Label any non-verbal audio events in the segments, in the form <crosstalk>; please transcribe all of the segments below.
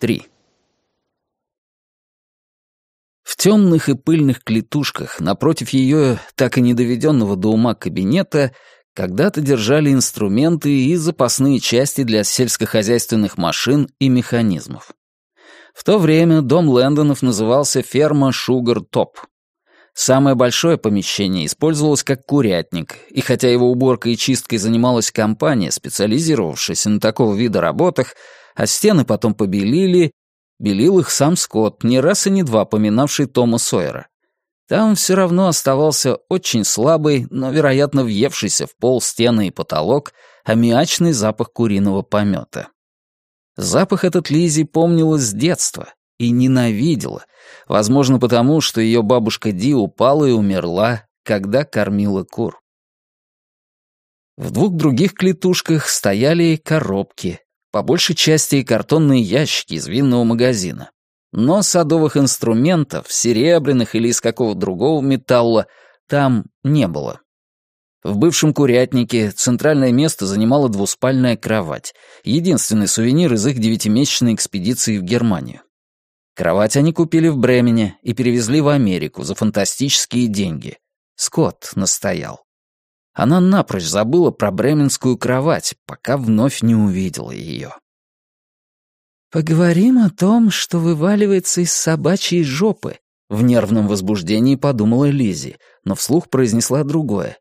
3. В темных и пыльных клетушках напротив ее так и не доведенного до ума кабинета когда-то держали инструменты и запасные части для сельскохозяйственных машин и механизмов. В то время дом Лэндонов назывался ферма «Шугар Топ». Самое большое помещение использовалось как курятник, и хотя его уборкой и чисткой занималась компания, специализировавшаяся на такого вида работах, а стены потом побелили, белил их сам Скотт, не раз и не два поминавший Тома Сойера. Там все равно оставался очень слабый, но, вероятно, въевшийся в пол, стены и потолок, аммиачный запах куриного помета. Запах этот Лизи помнила с детства и ненавидела, возможно, потому, что ее бабушка Ди упала и умерла, когда кормила кур. В двух других клетушках стояли коробки, по большей части картонные ящики из винного магазина. Но садовых инструментов, серебряных или из какого другого металла, там не было. В бывшем курятнике центральное место занимала двуспальная кровать, единственный сувенир из их девятимесячной экспедиции в Германию. Кровать они купили в Бремене и перевезли в Америку за фантастические деньги. Скотт настоял. Она напрочь забыла про бременскую кровать, пока вновь не увидела ее. «Поговорим о том, что вываливается из собачьей жопы», — в нервном возбуждении подумала Лизи, но вслух произнесла другое.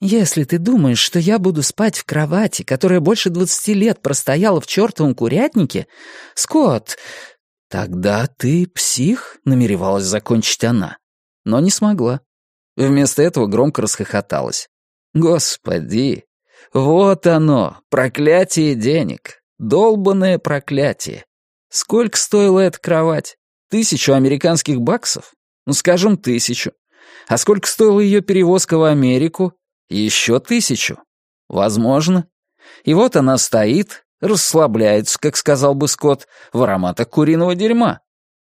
«Если ты думаешь, что я буду спать в кровати, которая больше двадцати лет простояла в чертовом курятнике, Скотт...» «Тогда ты псих?» — намеревалась закончить она, но не смогла. Вместо этого громко расхохоталась. «Господи! Вот оно, проклятие денег! Долбанное проклятие! Сколько стоила эта кровать? Тысячу американских баксов? Ну, скажем, тысячу. А сколько стоила ее перевозка в Америку? Еще тысячу. Возможно. И вот она стоит, расслабляется, как сказал бы Скотт, в ароматах куриного дерьма.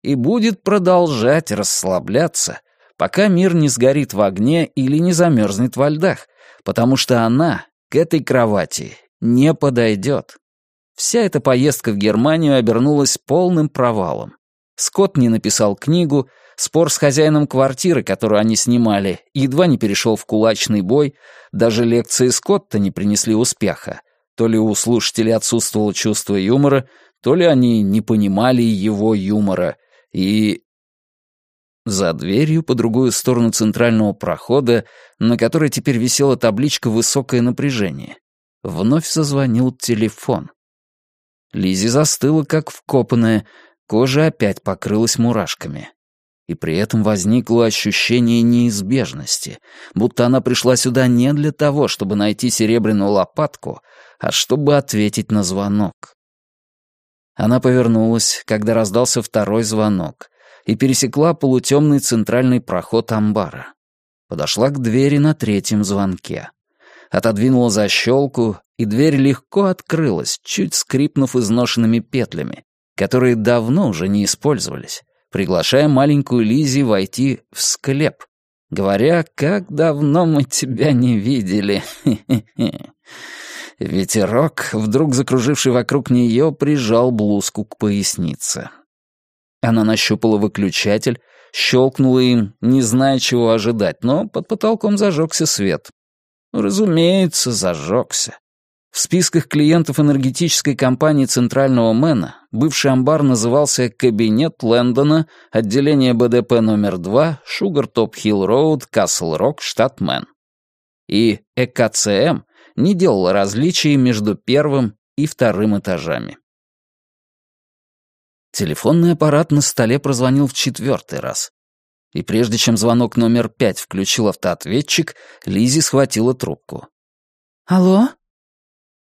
И будет продолжать расслабляться, пока мир не сгорит в огне или не замерзнет во льдах, потому что она к этой кровати не подойдет. Вся эта поездка в Германию обернулась полным провалом. Скотт не написал книгу, Спор с хозяином квартиры, которую они снимали, едва не перешел в кулачный бой, даже лекции Скотта не принесли успеха. То ли у слушателей отсутствовало чувство юмора, то ли они не понимали его юмора, и... За дверью по другую сторону центрального прохода, на которой теперь висела табличка «Высокое напряжение», вновь зазвонил телефон. Лизи застыла, как вкопанная, кожа опять покрылась мурашками. И при этом возникло ощущение неизбежности, будто она пришла сюда не для того, чтобы найти серебряную лопатку, а чтобы ответить на звонок. Она повернулась, когда раздался второй звонок, и пересекла полутемный центральный проход амбара. Подошла к двери на третьем звонке. Отодвинула защелку, и дверь легко открылась, чуть скрипнув изношенными петлями, которые давно уже не использовались приглашая маленькую Лизи войти в склеп, говоря, как давно мы тебя не видели. <laughs> Ветерок, вдруг закруживший вокруг нее, прижал блузку к пояснице. Она нащупала выключатель, щелкнула им, не зная, чего ожидать, но под потолком зажегся свет. Разумеется, зажегся. В списках клиентов энергетической компании Центрального Мэна бывший амбар назывался «Кабинет Лэндона, отделение БДП номер 2, Шугар-Топ-Хилл-Роуд, Касл-Рок, штат Мэн». И ЭКЦМ не делала различий между первым и вторым этажами. Телефонный аппарат на столе прозвонил в четвертый раз. И прежде чем звонок номер пять включил автоответчик, Лизи схватила трубку. «Алло?»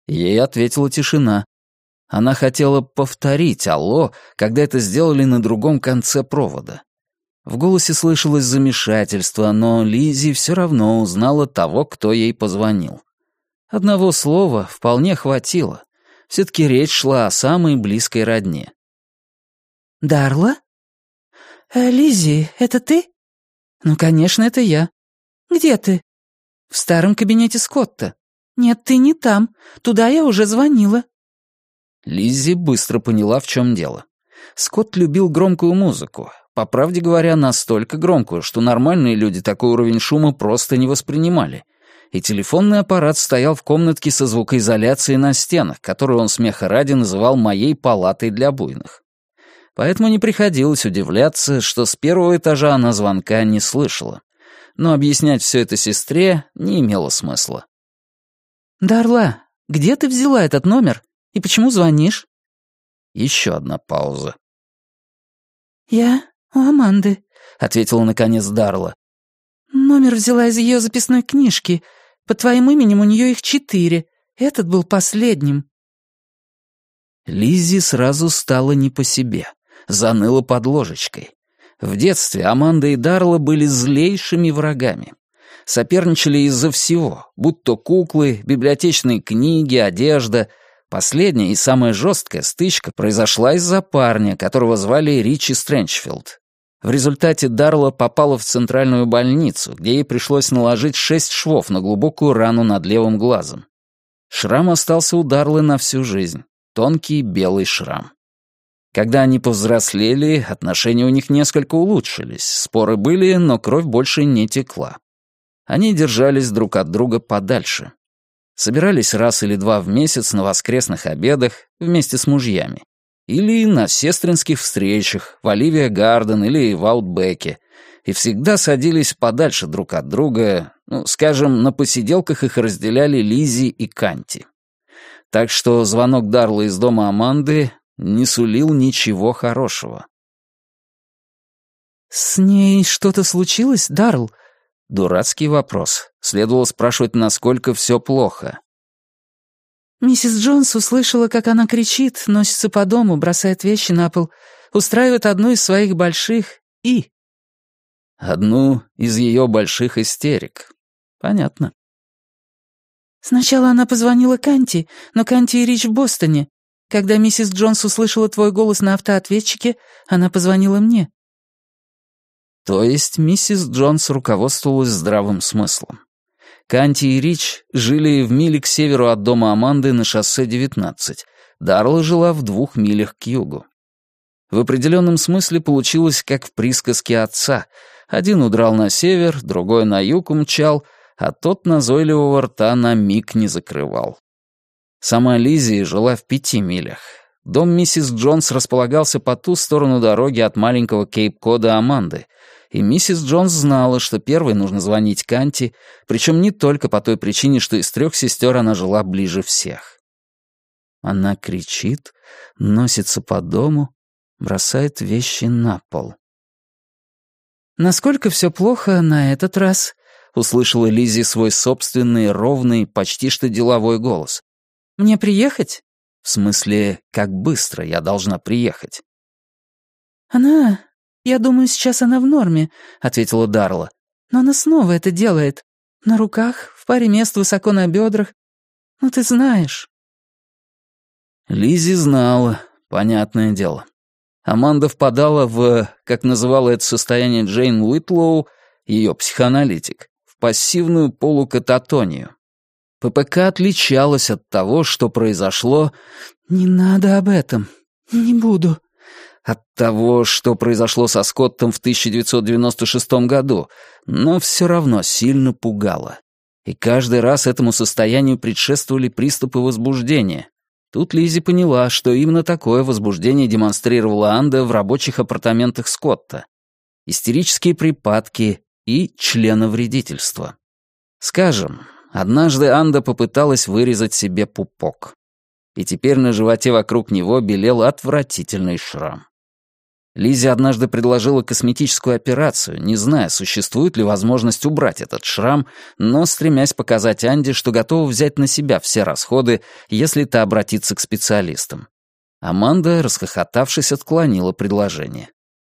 Ей ответила тишина. Она хотела повторить «Алло», когда это сделали на другом конце провода. В голосе слышалось замешательство, но Лизи все равно узнала того, кто ей позвонил. Одного слова вполне хватило. Все-таки речь шла о самой близкой родне. «Дарла?» э, «Лиззи, это ты?» «Ну, конечно, это я». «Где ты?» «В старом кабинете Скотта». «Нет, ты не там. Туда я уже звонила». Лиззи быстро поняла, в чем дело. Скотт любил громкую музыку. По правде говоря, настолько громкую, что нормальные люди такой уровень шума просто не воспринимали. И телефонный аппарат стоял в комнатке со звукоизоляцией на стенах, которую он смеха ради называл «моей палатой для буйных». Поэтому не приходилось удивляться, что с первого этажа она звонка не слышала. Но объяснять все это сестре не имело смысла. «Дарла, где ты взяла этот номер? И почему звонишь?» Еще одна пауза. «Я у Аманды», — ответила наконец Дарла. «Номер взяла из ее записной книжки. Под твоим именем у нее их четыре. Этот был последним». Лиззи сразу стало не по себе. Заныла под ложечкой. В детстве Аманда и Дарла были злейшими врагами. Соперничали из-за всего, будь то куклы, библиотечные книги, одежда — Последняя и самая жесткая стычка произошла из-за парня, которого звали Ричи Стрэнчфилд. В результате Дарла попала в центральную больницу, где ей пришлось наложить шесть швов на глубокую рану над левым глазом. Шрам остался у Дарлы на всю жизнь. Тонкий белый шрам. Когда они повзрослели, отношения у них несколько улучшились. Споры были, но кровь больше не текла. Они держались друг от друга подальше. Собирались раз или два в месяц на воскресных обедах вместе с мужьями. Или на сестринских встречах в Оливия Гарден или в Аутбеке. И всегда садились подальше друг от друга, ну, скажем, на посиделках их разделяли Лизи и Канти. Так что звонок Дарла из дома Аманды не сулил ничего хорошего. «С ней что-то случилось, Дарл?» Дурацкий вопрос. Следовало спрашивать, насколько все плохо. Миссис Джонс услышала, как она кричит, носится по дому, бросает вещи на пол, устраивает одну из своих больших «и». Одну из ее больших истерик. Понятно. Сначала она позвонила Канти, но Канти и Рич в Бостоне. Когда миссис Джонс услышала твой голос на автоответчике, она позвонила мне. То есть миссис Джонс руководствовалась здравым смыслом. Канти и Рич жили в миле к северу от дома Аманды на шоссе 19. Дарла жила в двух милях к югу. В определенном смысле получилось, как в присказке отца. Один удрал на север, другой на юг умчал, а тот назойливого рта на миг не закрывал. Сама Лиззи жила в пяти милях. Дом миссис Джонс располагался по ту сторону дороги от маленького Кейп-Кода Аманды, и миссис Джонс знала, что первой нужно звонить Канти, причем не только по той причине, что из трех сестер она жила ближе всех. Она кричит, носится по дому, бросает вещи на пол. «Насколько все плохо на этот раз?» — услышала Лиззи свой собственный, ровный, почти что деловой голос. «Мне приехать?» «В смысле, как быстро я должна приехать?» «Она «Я думаю, сейчас она в норме», — ответила Дарла. «Но она снова это делает. На руках, в паре мест высоко на бедрах. Ну, ты знаешь». Лизи знала, понятное дело. Аманда впадала в, как называла это состояние Джейн Уитлоу, ее психоаналитик, в пассивную полукататонию. ППК отличалась от того, что произошло «Не надо об этом. Не буду», от того, что произошло со Скоттом в 1996 году, но все равно сильно пугало. И каждый раз этому состоянию предшествовали приступы возбуждения. Тут Лизи поняла, что именно такое возбуждение демонстрировала Анда в рабочих апартаментах Скотта. Истерические припадки и членовредительство. Скажем, однажды Анда попыталась вырезать себе пупок. И теперь на животе вокруг него белел отвратительный шрам. Лизе однажды предложила косметическую операцию, не зная, существует ли возможность убрать этот шрам, но стремясь показать Анде, что готова взять на себя все расходы, если та обратится к специалистам. Аманда, расхохотавшись, отклонила предложение.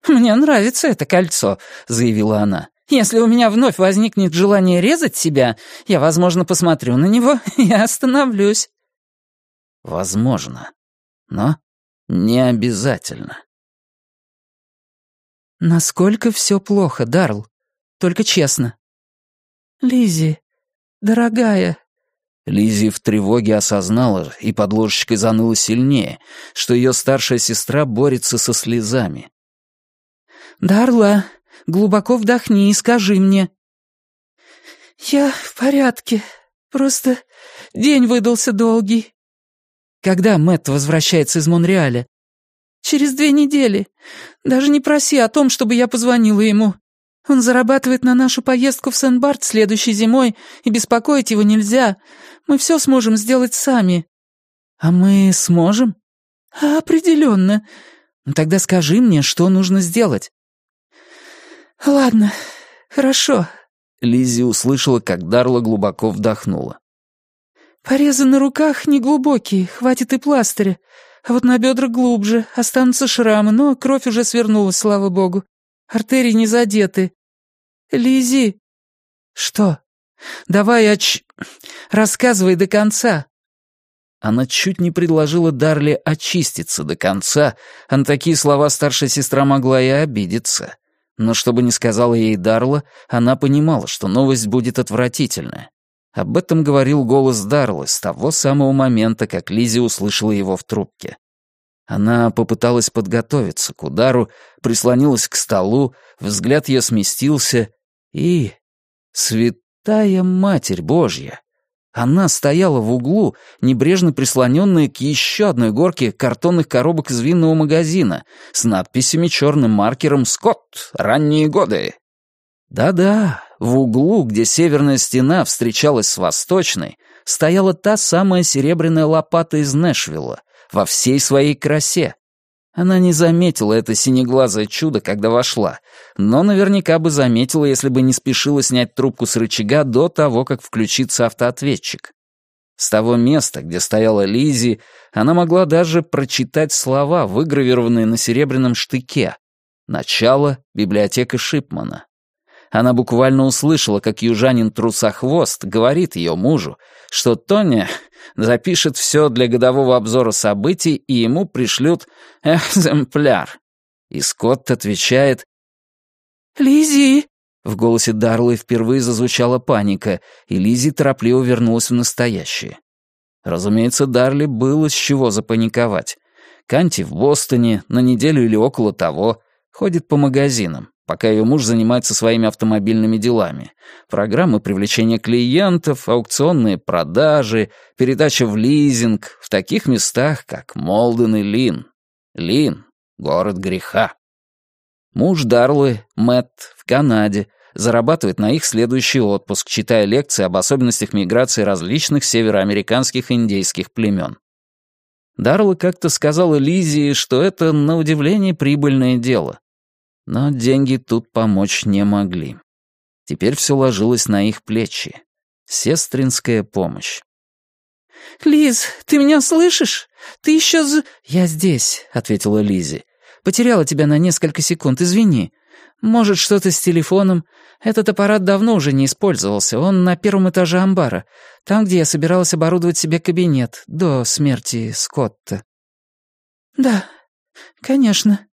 «Мне нравится это кольцо», — заявила она. «Если у меня вновь возникнет желание резать себя, я, возможно, посмотрю на него <laughs> и остановлюсь». «Возможно. Но не обязательно». «Насколько все плохо, Дарл? Только честно». Лизи, дорогая, Лизи в тревоге осознала и под ложечкой заныла сильнее, что ее старшая сестра борется со слезами. «Дарла, глубоко вдохни и скажи мне». «Я в порядке. Просто день выдался долгий». «Когда Мэтт возвращается из Монреаля?» «Через две недели. Даже не проси о том, чтобы я позвонила ему. Он зарабатывает на нашу поездку в Сен-Барт следующей зимой, и беспокоить его нельзя. Мы все сможем сделать сами». «А мы сможем?» «Определенно. Ну, тогда скажи мне, что нужно сделать». «Ладно, хорошо». Лиззи услышала, как Дарла глубоко вдохнула. «Порезы на руках неглубокие, хватит и пластыря. А вот на бедра глубже, останутся шрамы, но кровь уже свернулась, слава богу. Артерии не задеты. Лизи. Что? Давай оч... Рассказывай до конца. Она чуть не предложила Дарли очиститься до конца, а на такие слова старшая сестра могла и обидеться. Но чтобы не сказала ей Дарла, она понимала, что новость будет отвратительная. Об этом говорил голос Дарлы с того самого момента, как Лизи услышала его в трубке. Она попыталась подготовиться к удару, прислонилась к столу, взгляд ее сместился, и... Святая Матерь Божья! Она стояла в углу, небрежно прислоненная к еще одной горке картонных коробок из винного магазина с надписями черным маркером «Скотт. Ранние годы». Да-да, в углу, где северная стена встречалась с восточной, стояла та самая серебряная лопата из Нэшвилла, во всей своей красе. Она не заметила это синеглазое чудо, когда вошла, но наверняка бы заметила, если бы не спешила снять трубку с рычага до того, как включится автоответчик. С того места, где стояла Лизи, она могла даже прочитать слова, выгравированные на серебряном штыке. Начало — библиотека Шипмана. Она буквально услышала, как южанин Трусохвост говорит ее мужу, что Тоня запишет все для годового обзора событий, и ему пришлют экземпляр. И Скотт отвечает «Лиззи!» В голосе Дарлы впервые зазвучала паника, и Лизи торопливо вернулась в настоящее. Разумеется, Дарли было с чего запаниковать. Канти в Бостоне, на неделю или около того, ходит по магазинам пока ее муж занимается своими автомобильными делами. Программы привлечения клиентов, аукционные продажи, передача в лизинг в таких местах, как Молден и Лин. Лин — город греха. Муж Дарлы, Мэтт, в Канаде, зарабатывает на их следующий отпуск, читая лекции об особенностях миграции различных североамериканских индейских племен. Дарла как-то сказала Лизе, что это, на удивление, прибыльное дело. Но деньги тут помочь не могли. Теперь все ложилось на их плечи. Сестринская помощь. «Лиз, ты меня слышишь? Ты еще з...» «Я здесь», — ответила Лизи. «Потеряла тебя на несколько секунд, извини. Может, что-то с телефоном? Этот аппарат давно уже не использовался. Он на первом этаже амбара, там, где я собиралась оборудовать себе кабинет до смерти Скотта». «Да, конечно»,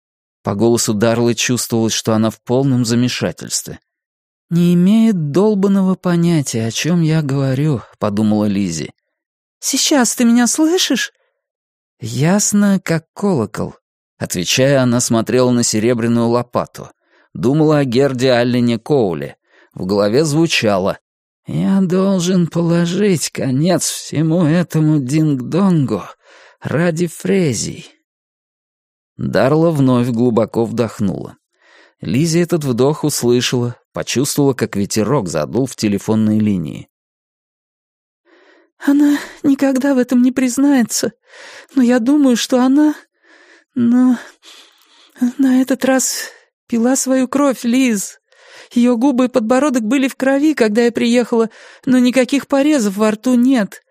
по голосу Дарлы чувствовалось, что она в полном замешательстве. «Не имеет долбанного понятия, о чем я говорю», — подумала Лизи. «Сейчас ты меня слышишь?» «Ясно, как колокол». Отвечая, она смотрела на серебряную лопату. Думала о Герде Аллене Коуле. В голове звучало «Я должен положить конец всему этому динг-донгу ради Фрезий». Дарла вновь глубоко вдохнула. Лизи этот вдох услышала, почувствовала, как ветерок задул в телефонной линии. «Она никогда в этом не признается, но я думаю, что она... Но на этот раз пила свою кровь, Лиз. Ее губы и подбородок были в крови, когда я приехала, но никаких порезов во рту нет.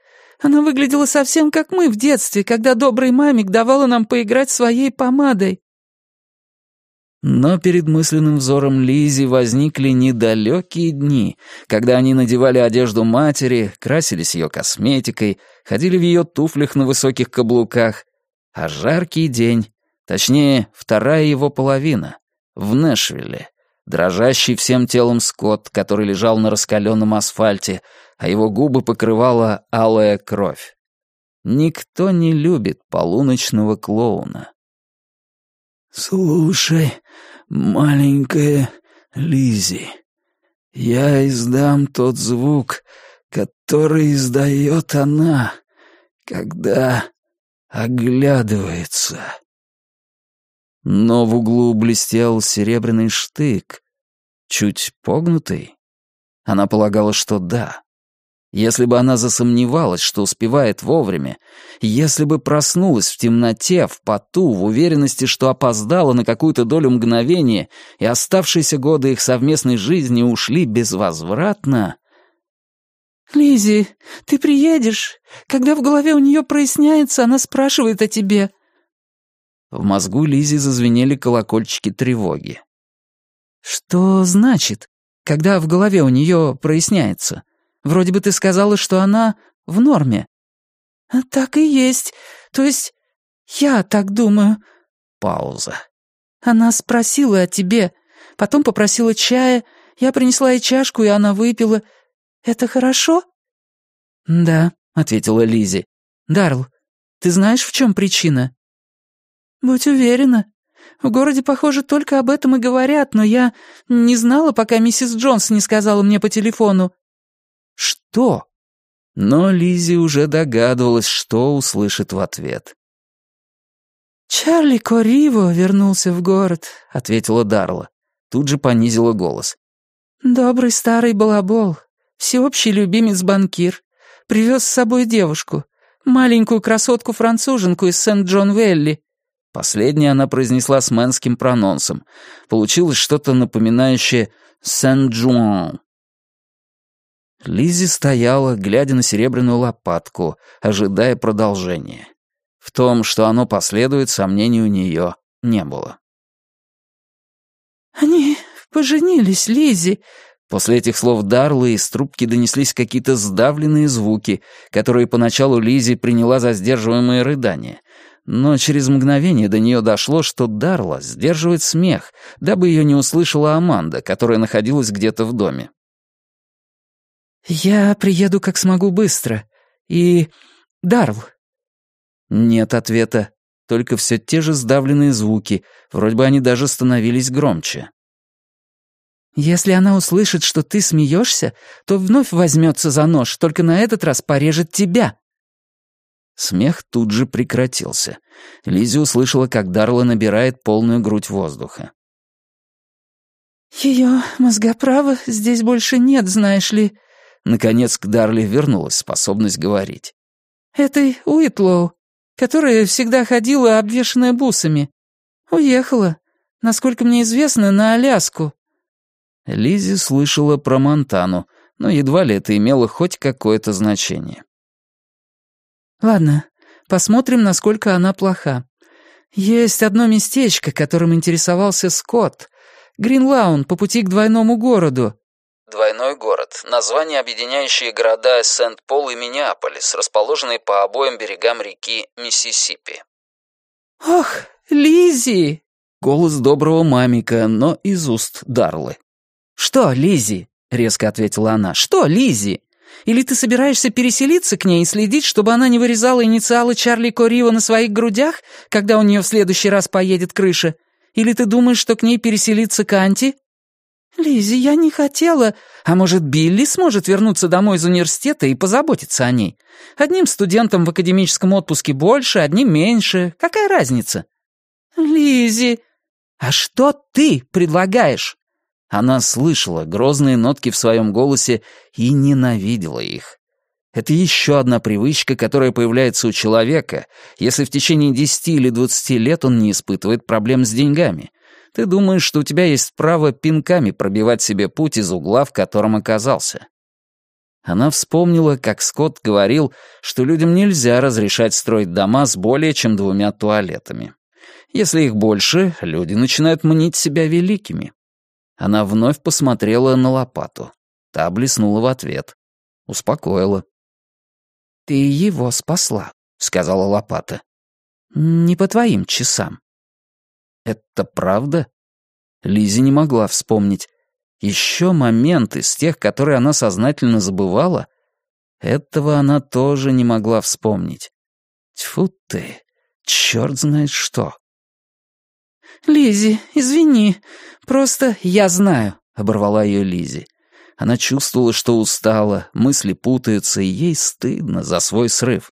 Она выглядела совсем как мы в детстве, когда добрый мамик давала нам поиграть своей помадой». Но перед мысленным взором Лизи возникли недалекие дни, когда они надевали одежду матери, красились ее косметикой, ходили в ее туфлях на высоких каблуках, а жаркий день, точнее, вторая его половина, в Нэшвилле, дрожащий всем телом скот, который лежал на раскаленном асфальте, а его губы покрывала алая кровь. Никто не любит полуночного клоуна. «Слушай, маленькая Лизи, я издам тот звук, который издает она, когда оглядывается». Но в углу блестел серебряный штык, чуть погнутый. Она полагала, что да. Если бы она засомневалась, что успевает вовремя, если бы проснулась в темноте, в поту, в уверенности, что опоздала на какую-то долю мгновения, и оставшиеся годы их совместной жизни ушли безвозвратно... Лизи, ты приедешь? Когда в голове у нее проясняется, она спрашивает о тебе». В мозгу Лизи зазвенели колокольчики тревоги. «Что значит, когда в голове у нее проясняется?» Вроде бы ты сказала, что она в норме». А «Так и есть. То есть я так думаю». Пауза. «Она спросила о тебе, потом попросила чая, я принесла ей чашку, и она выпила. Это хорошо?» «Да», — ответила Лизи. «Дарл, ты знаешь, в чем причина?» «Будь уверена. В городе, похоже, только об этом и говорят, но я не знала, пока миссис Джонс не сказала мне по телефону. «Что?» Но Лизи уже догадывалась, что услышит в ответ. «Чарли Кориво вернулся в город», — ответила Дарла. Тут же понизила голос. «Добрый старый балабол, всеобщий любимец-банкир, привез с собой девушку, маленькую красотку-француженку из Сент-Джон-Велли». Последнее она произнесла с мэнским прононсом. Получилось что-то напоминающее «Сент-Джуан». Лизи стояла, глядя на серебряную лопатку, ожидая продолжения. В том, что оно последует, сомнений у нее не было. «Они поженились, Лизи. После этих слов Дарлы из трубки донеслись какие-то сдавленные звуки, которые поначалу Лизи приняла за сдерживаемые рыдания. Но через мгновение до нее дошло, что Дарла сдерживает смех, дабы ее не услышала Аманда, которая находилась где-то в доме. «Я приеду как смогу быстро. И... Дарл». Нет ответа, только все те же сдавленные звуки, вроде бы они даже становились громче. «Если она услышит, что ты смеешься, то вновь возьмется за нож, только на этот раз порежет тебя». Смех тут же прекратился. Лизи услышала, как Дарла набирает полную грудь воздуха. «Ее мозгоправа здесь больше нет, знаешь ли», Наконец к Дарли вернулась способность говорить. «Этой Уитлоу, которая всегда ходила, обвешанная бусами. Уехала, насколько мне известно, на Аляску». Лизи слышала про Монтану, но едва ли это имело хоть какое-то значение. «Ладно, посмотрим, насколько она плоха. Есть одно местечко, которым интересовался Скотт. Гринлаун по пути к двойному городу. Двойной город. Название, объединяющее города Сент-Пол и Миннеаполис, расположенные по обоим берегам реки Миссисипи. «Ох, Лизи! Голос доброго мамика, но из уст Дарлы. «Что, Лизи? резко ответила она. «Что, Лизи? Или ты собираешься переселиться к ней и следить, чтобы она не вырезала инициалы Чарли Корива на своих грудях, когда у нее в следующий раз поедет крыша? Или ты думаешь, что к ней переселится Канти?» Лизи, я не хотела. А может, Билли сможет вернуться домой из университета и позаботиться о ней? Одним студентам в академическом отпуске больше, одним меньше. Какая разница? Лизи, а что ты предлагаешь? Она слышала грозные нотки в своем голосе и ненавидела их. Это еще одна привычка, которая появляется у человека, если в течение десяти или двадцати лет он не испытывает проблем с деньгами, ты думаешь, что у тебя есть право пинками пробивать себе путь из угла, в котором оказался. Она вспомнила, как Скотт говорил, что людям нельзя разрешать строить дома с более чем двумя туалетами. Если их больше, люди начинают мнить себя великими. Она вновь посмотрела на лопату. Та блеснула в ответ. Успокоила. «Ты его спасла», — сказала лопата. «Не по твоим часам». Это правда? Лизи не могла вспомнить. Еще момент из тех, которые она сознательно забывала, Этого она тоже не могла вспомнить. Тьфу ты, черт знает что. Лизи, извини, просто я знаю», — оборвала ее Лизи. Она чувствовала, что устала, мысли путаются, и ей стыдно за свой срыв.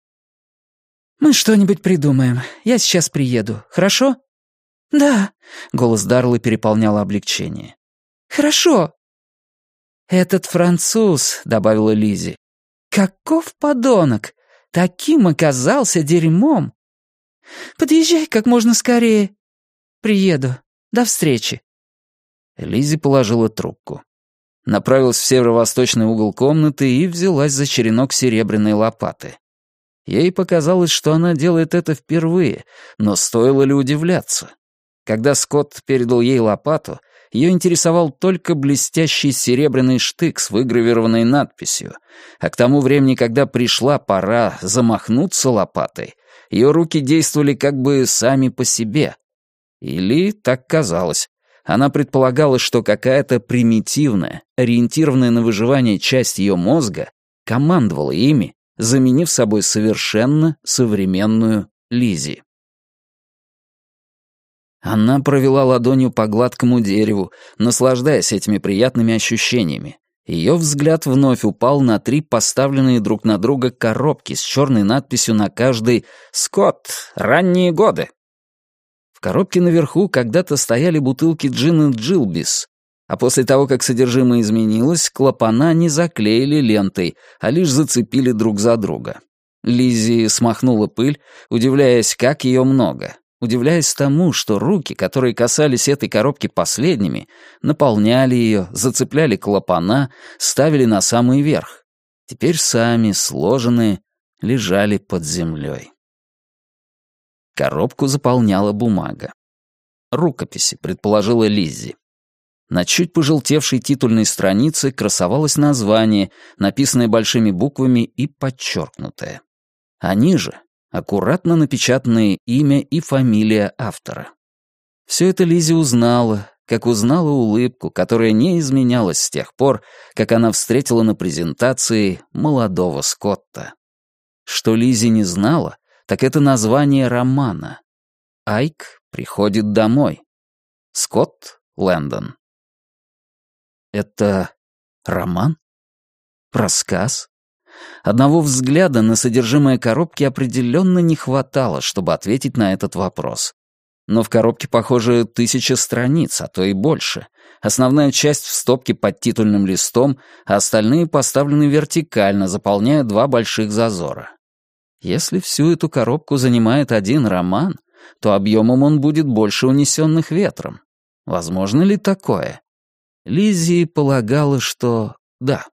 «Мы что-нибудь придумаем. Я сейчас приеду. Хорошо?» «Да», — голос Дарлы переполнял облегчение. «Хорошо». «Этот француз», — добавила Лизи. «Каков подонок! Таким оказался дерьмом!» «Подъезжай как можно скорее». «Приеду. До встречи». Лизи положила трубку. Направилась в северо-восточный угол комнаты и взялась за черенок серебряной лопаты. Ей показалось, что она делает это впервые, но стоило ли удивляться? Когда Скотт передал ей лопату, ее интересовал только блестящий серебряный штык с выгравированной надписью, а к тому времени, когда пришла пора замахнуться лопатой, ее руки действовали как бы сами по себе. Или так казалось. Она предполагала, что какая-то примитивная, ориентированная на выживание часть ее мозга командовала ими, заменив собой совершенно современную Лизи. Она провела ладонью по гладкому дереву, наслаждаясь этими приятными ощущениями. Ее взгляд вновь упал на три поставленные друг на друга коробки с черной надписью на каждой «Скотт. Ранние годы». В коробке наверху когда-то стояли бутылки джина «Джилбис», а после того, как содержимое изменилось, клапана не заклеили лентой, а лишь зацепили друг за друга. Лизи смахнула пыль, удивляясь, как ее много, удивляясь тому, что руки, которые касались этой коробки последними, наполняли ее, зацепляли клапана, ставили на самый верх. Теперь сами, сложенные, лежали под землей. Коробку заполняла бумага. Рукописи, предположила Лиззи. На чуть пожелтевшей титульной странице красовалось название, написанное большими буквами и подчеркнутое. А ниже — аккуратно напечатанные имя и фамилия автора. Все это Лизи узнала, как узнала улыбку, которая не изменялась с тех пор, как она встретила на презентации молодого Скотта. Что Лизи не знала, так это название романа. Айк приходит домой. Скотт Лэндон. Это роман? Рассказ? Одного взгляда на содержимое коробки определенно не хватало, чтобы ответить на этот вопрос. Но в коробке, похоже, тысяча страниц, а то и больше. Основная часть в стопке под титульным листом, а остальные поставлены вертикально, заполняя два больших зазора. Если всю эту коробку занимает один роман, то объемом он будет больше унесенных ветром. Возможно ли такое? Лиззи полагала, что да.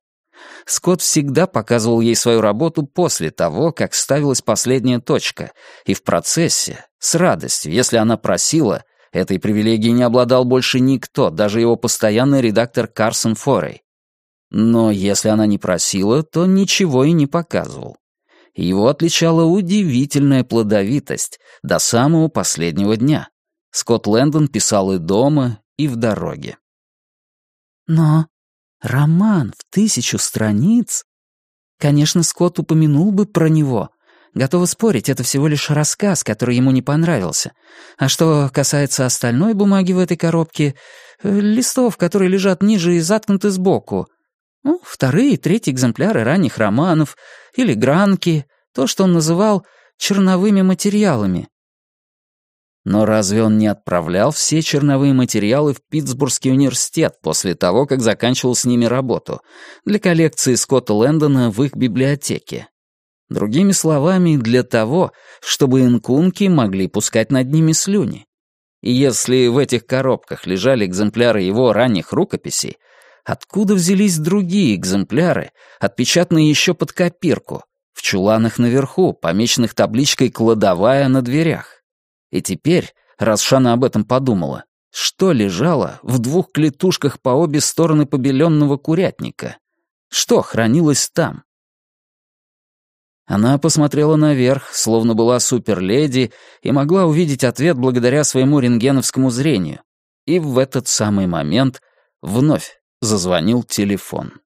Скотт всегда показывал ей свою работу после того, как ставилась последняя точка, и в процессе, с радостью, если она просила, этой привилегией не обладал больше никто, даже его постоянный редактор Карсон Форей. Но если она не просила, то ничего и не показывал. Его отличала удивительная плодовитость до самого последнего дня. Скотт Лэндон писал и дома, и в дороге. Но роман в тысячу страниц? Конечно, Скотт упомянул бы про него. Готова спорить, это всего лишь рассказ, который ему не понравился. А что касается остальной бумаги в этой коробке, э, листов, которые лежат ниже и заткнуты сбоку, ну, вторые и третьи экземпляры ранних романов или гранки, то, что он называл черновыми материалами, но разве он не отправлял все черновые материалы в Питтсбургский университет после того, как заканчивал с ними работу, для коллекции Скотта Лэндона в их библиотеке? Другими словами, для того, чтобы инкунки могли пускать над ними слюни. И если в этих коробках лежали экземпляры его ранних рукописей, откуда взялись другие экземпляры, отпечатанные еще под копирку, в чуланах наверху, помеченных табличкой «Кладовая» на дверях? И теперь, раз Шана об этом подумала, что лежало в двух клетушках по обе стороны побеленного курятника? Что хранилось там? Она посмотрела наверх, словно была суперледи, и могла увидеть ответ благодаря своему рентгеновскому зрению. И в этот самый момент вновь зазвонил телефон.